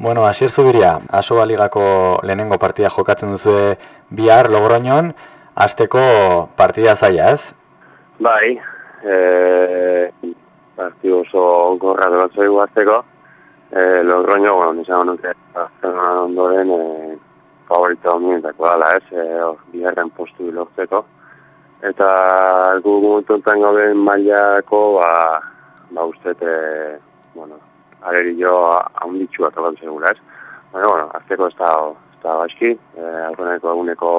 Bueno, Asier Zubiria, aso baligako lehenengo partida jokatzen duzue bihar logroñon, azteko partida zaila, ez? Bai, e, partida oso gorra bebatzoi guazteko, e, logroño, bueno, nizan nuke, azten ondoren, e, favorito omientako dala, ez? E, biharren postu lortzeko. Eta gu gutuntan gauden mailako, ba, ba uste, e, bueno, areri jo haunditxu bat ogan segura, ez? Baina, bueno, azteko ez da, ez da baixki, e, alkoneko eguneko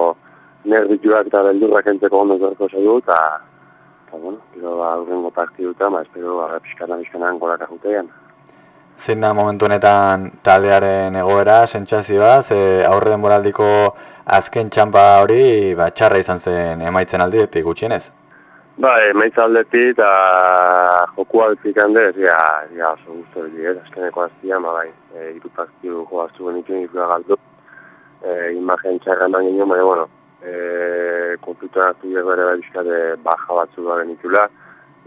nerbituak eta beldurrak entzeko ondo zerko zaitu, eta, eta, bueno, gero ba, aurrengo partiduta, ma, espero, ba, pixkana, pixkana, goraka jutean. Zein da momentu honetan taldearen egoera, sentsazioa, ze aurre denboraldiko azken txampa hori, ba, txarra izan zen emaitzen aldi, gutxienez? Ba, emaitza aldeti eta joku aldetik handez, ja, ja, oso guztu hori, ez, azkeneko aztia, ma bai, e, irutaktiu joaztu genitu nifua galdu, e, imagen txarra eman genio, baina, bueno, e, kontuta hartu dugu ere bai baja batzu da genitula,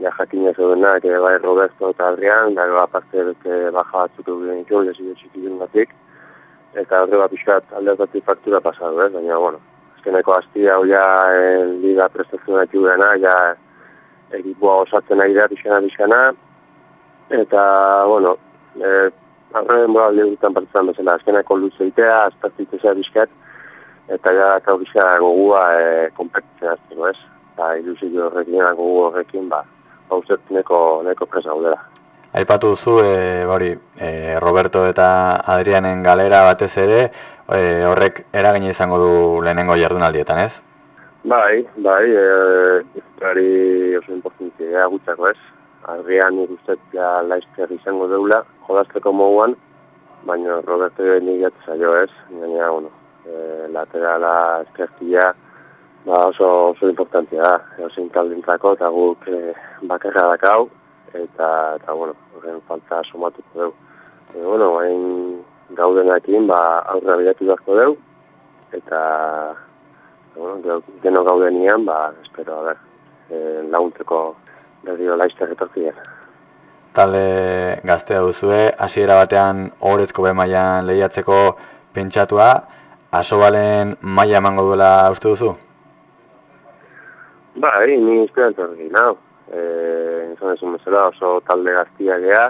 ja jakin ez eke bai Roberto eta Adrian, da gara parte beste baja batzuk dugu genitu, lezi dut batik, eta horre bat bizkat aldeatik faktura pasadu, ez, baina, bueno, azkeneko aztia hau ja e, liga prestazioa dena, ja ekipoa osatzen nahi da pixana pixana, eta, bueno, e, arren bora lehutan partitzen bezala, azkeneko luzeitea, aztartitzea bizkat, eta ja, eta bizka gogua e, kompetitzen azteko, ez? Eta ilusio horrekin, gogu horrekin, ba, hauzet neko, neko presa gaudela. Aipatu duzu, e, bori, e, Roberto eta Adrianen galera batez ere, e, horrek eragin izango du lehenengo jardunaldietan, ez? Bai, bai, e, izutari oso importantzia gutxako ez. Adrian ikustet ja laizker izango deula, jodazteko moguan, baina Roberto joan nigat zailo ez. Baina, bueno, e, laterala eskertia ba, oso, oso importantzia da. Eosin kaldintzako eta guk e, bakarra dakau, eta, eta bueno, horren falta somatuko dugu. E, bueno, bain gaudenakin, ba, aurra bilatu dazko dugu, eta bueno, geno gaudenian, ba, espero, a ber, e, laguntzeko berrio laizte retortzien. Talde gaztea duzue, hasiera batean horrezko be mailan lehiatzeko pentsatua, aso balen maila emango duela uste duzu? Ba, e, ni esperantzor hori, nao. E, Zon ezun bezala oso talde gaztia geha,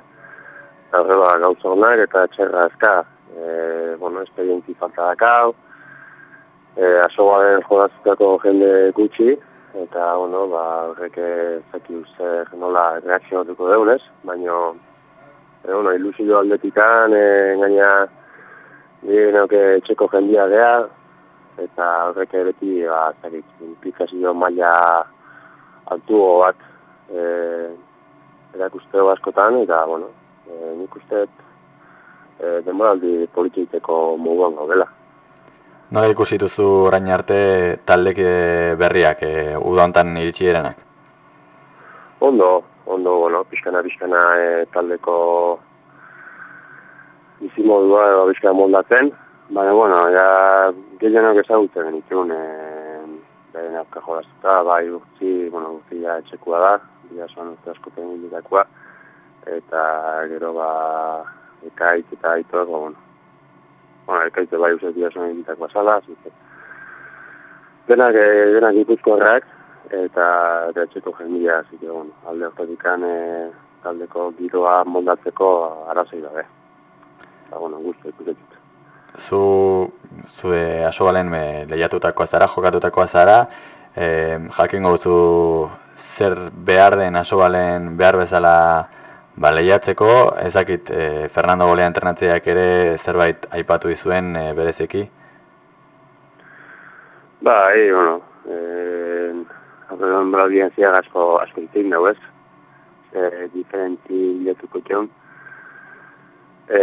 eta horrela gauza honak eta txerra azka. E, bueno, esperientzi falta dakau, e, asoaren jodazutako jende gutxi, eta, bueno, ba, horrek zaki uste nola reakzionatuko deunez, baina, e, bueno, ilusio aldetikan, e, gaina, dienok txeko jendia gea, eta horrek beti, ba, zakit, implikazio maila altu bat, e, erakusteo askotan, eta, bueno, e, nik uste, e, denboraldi polititeko muguan gaudela. Nola ikusi duzu orain arte taldek berriak e, udontan iritsi direnak? Ondo, ondo, bueno, pixkana, pixkana e, taldeko izi modua edo pixkana moldatzen, baina, bueno, ja, gehianak ezagutzen genitun, e, beren apka jodazta, bai urtzi, bueno, urtzi ja etxekua da, bila zoan urte asko eta gero, ba, ekaitz eta aitor, ba, bueno, bueno, ekaitze bai uste dira zuen egitak basala, zute. Denak, eh, denak ipuzko horrek, eta etxeko jendila, zute, bueno, alde hortatikan e, taldeko giroa moldatzeko arazoi dabe. Eta, bueno, guztu ikusetik. Zu, zu e, aso balen me, lehiatutako azara, jokatutako azara, e, jakingo zu zer behar den aso balen behar bezala Ba, lehiatzeko, ezakit e, Fernando Golea internatzeak ere zerbait aipatu dizuen e, berezeki? Ba, e, bueno, e, aurrean braudien ziag asko, asko ditzen dugu ez, e, diferenti lehiatuko txon. E,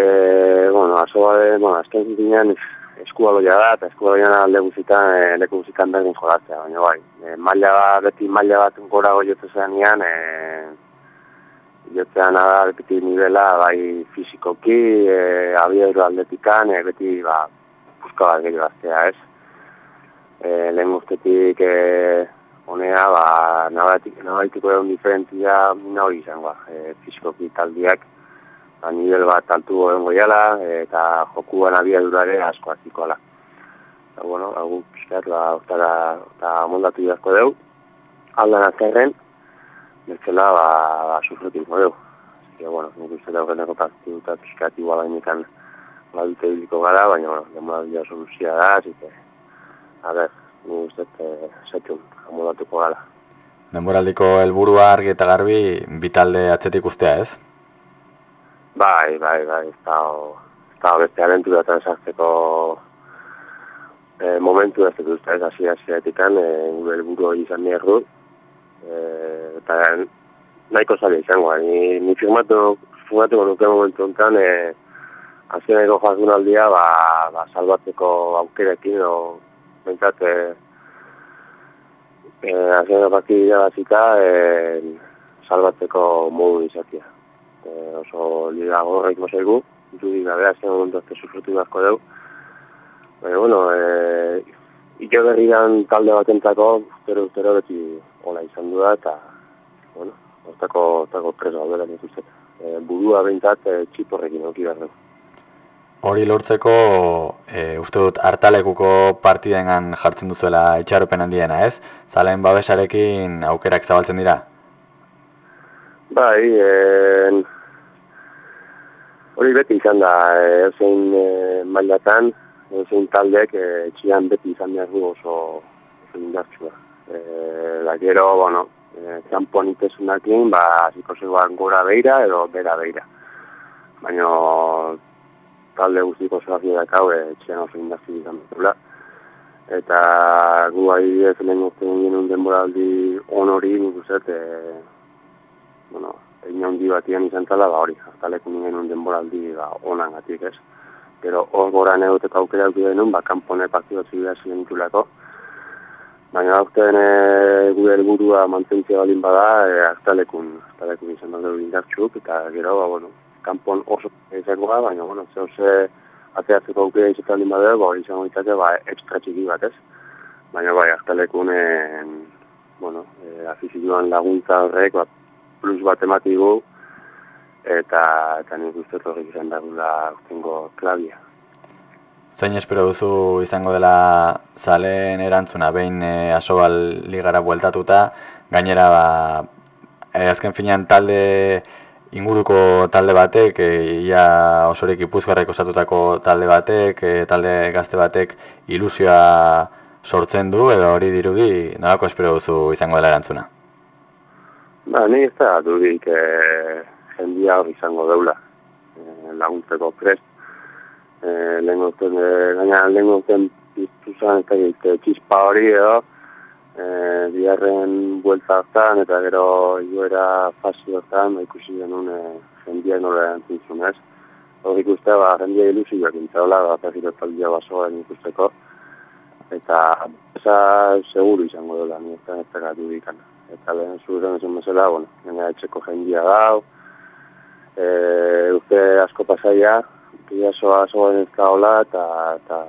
bueno, aso bade, bueno, azken zitinean eskua loia da, eta eskua loia da leku zitan, e, leku zitan berdin jodatzea, baina bai, e, maila beti maila bat gora goiotu zen e, jotzean da beti nivela bai fizikoki, e, abiero aldetikan, e, beti ba, buska bat gehiago aztea ez. E, lehen guztetik e, honea, ba, nabaitiko egon diferentzia hori izango, e, fizikoki taldiak, ba, nivel bat altu goen goiala, eta jokuan abiadurare asko azikoala. Eta, bueno, agu pixkat, ba, oktara, eta mondatu idazko deu, aldan azkerren, bezala, ba, ba sufrutik modeu. Eta, bueno, nik uste da horreneko partidu eta pixkat igual hainikan ba, dute gara, baina, bueno, demora dira soluzia da, zite, a ber, nik uste, e, setun, amodatuko gara. Denboraldiko helburua argi eta garbi bitalde atzetik ustea, ez? Bai, bai, bai, ez da, ez da beste aventura eta esartzeko e, momentu ez dut uste, ez hasi hasi etikan, e, gure helburu izan nire ru, e, eta nahiko zaila izango, ni, ni firmatu, firmatu nuke momentu enten, e, azkeneko jazunaldia, ba, ba, salbatzeko aukerekin, o, bentsat, e, eh, azken partidea bazita eh, salbatzeko modu izatea. Eh, oso liga gorreik mozaigu, dudik gabe azken momentu azte sufrutu beharko dugu. Baina, bueno, eh, ike berrian talde batentako, ustero, ustero beti hola izan du da, eta, bueno, ostako, ostako preso aldera nik uste. Eh, burua behintzat eh, txiporrekin auki behar dugu. Hori lortzeko, e, uste dut, hartalekuko partidengan jartzen duzuela itxaropen handiena, ez? Zalen babesarekin aukerak zabaltzen dira? Bai, en... hori beti izan da, zein e, mailatan, zein taldek e, txian beti izan behar du oso, oso indartsua. E, da gero, bueno, e, kanpoan itesunakin, ba, ziko zegoan gora beira edo bera beira. Baina talde guztiko zehazio dakau, e, txean oso indazti izan dutela. Eta gu ahi ez lehen urte genuen denboraldi onori, nik uzet, e, bueno, egin handi batian izan tala, ba hori, hartaleko genuen denboraldi ba, onan gatik ez. Pero hor gora negoteko aukera dut genuen, ba, kanpone partidot zibila ziren itulako. Baina aurten e, gure helburua mantentzia balin bada, e, hartalekun, hartalekun izan dut indartxuk, eta gero, ba, bueno, kanpon oso izangoa, baina, bueno, zeu ze ateatzeko aukera izaten lima dugu, ba, izango izatea, ba, ekstra txiki bat ez. Baina, bai, azkalekunen, bueno, e, afizioan laguntza horrek, ba, plus bat ematigu, eta, eta nik uste horrek izan dagula urtengo klabia. Zain espero duzu izango dela zalen erantzuna, behin e, asobal ligara bueltatuta, gainera, ba, e, azken finean talde inguruko talde batek, e, ia osorik ipuzgarreko osatutako talde batek, e, talde gazte batek ilusioa sortzen du, edo hori dirudi, nolako espero duzu izango dela erantzuna? Ba, ni ez da dudik e, jendia hori izango deula, e, laguntzeko prest. E, lehen gozten, e, gaina lehen gozten piztuzan, eta txispa hori edo, e, biharren buelta hartan eta gero iguera fasi hartan ba, ikusi denun e, jendia nola erantzun ez. Hor ikuste, ba, jendia ilusioak intzaola, ba, perriro taldia basoan ikusteko. Eta eza seguru izango dela, ni ez da ez dikan. Eta lehen zuren esan bezala, bueno, nena etxeko jendia gau, e, uste asko pasaia, kia soa soa ez hola, eta, eta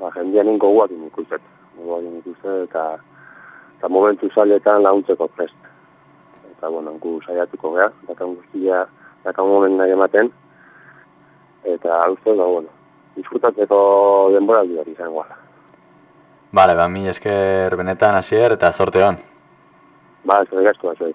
ba, jendia ninko guak ikustet. Guak ikustet, eta eta momentu zailetan launtzeko prest. Eta, bueno, gu saiatuko gara, dakan guztia, dakan moment nahi ematen, eta uste, da, bueno, disfrutatzeko denbora hori izan guala. Bale, ba, mi esker benetan hasier eta sorte hon. Ba, ez da,